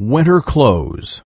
Winter clothes.